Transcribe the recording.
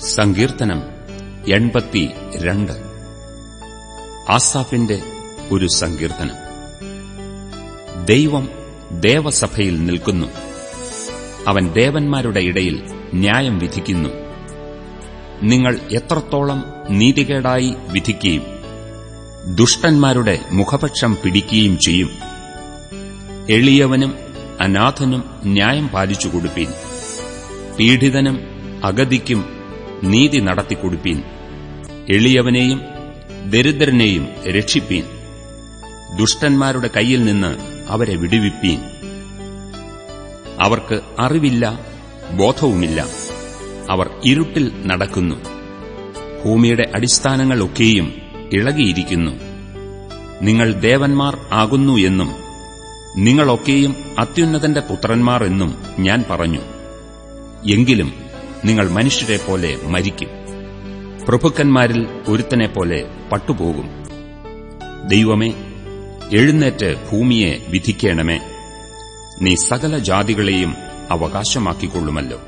സങ്കീർത്തനം എൺപത്തി രണ്ട്. ആസാഫിന്റെ ഒരു സങ്കീർത്തനം. ദൈവം ദേവസഭയിൽ നിൽക്കുന്നു. അവൻ ദേവന്മാരുടെ ഇടയിൽ ന്യായം വിധിക്കുന്നു. നിങ്ങൾ എത്രത്തോളം നീതികേടായി വിധിക്കുകയും ദുഷ്ടന്മാരുടെ മുഖപക്ഷം പിടിക്കുകയും ചെയ്യും. എളിയവനും അനാഥനും ന്യായം പാലിച്ചു കൊടുപ്പീൻ പീഡിതനും അഗതിക്കും നീതി നടത്തിക്കൊടുപ്പീൻ. എളിയവനെയും ദരിദ്രനെയും രക്ഷിപ്പീൻ. ദുഷ്ടന്മാരുടെ കയ്യിൽ നിന്ന് അവരെ വിടുവിപ്പീൻ. അവർക്ക് അറിവില്ല ബോധവുമില്ല. അവർ ഇരുട്ടിൽ നടക്കുന്നു. ഭൂമിയുടെ അടിസ്ഥാനങ്ങളൊക്കെയും ഇളകിയിരിക്കുന്നു. നിങ്ങൾ ദേവന്മാർ ആകുന്നു എന്നും നിങ്ങളൊക്കെയും അത്യുന്നതന്റെ പുത്രന്മാർ എന്നും ഞാൻ പറഞ്ഞു. എങ്കിലും നിങ്ങൾ മനുഷ്യരെ പോലെ മരിക്കും. പ്രഭുക്കന്മാരിൽ ഒരുത്തനെ പോലെ പട്ടുപോകും. ദൈവമേ എഴുന്നേറ്റ് ഭൂമിയെ വിധിക്കണമേ. നീ സകല ജാതികളെയും അവകാശമാക്കിക്കൊള്ളുമല്ലോ.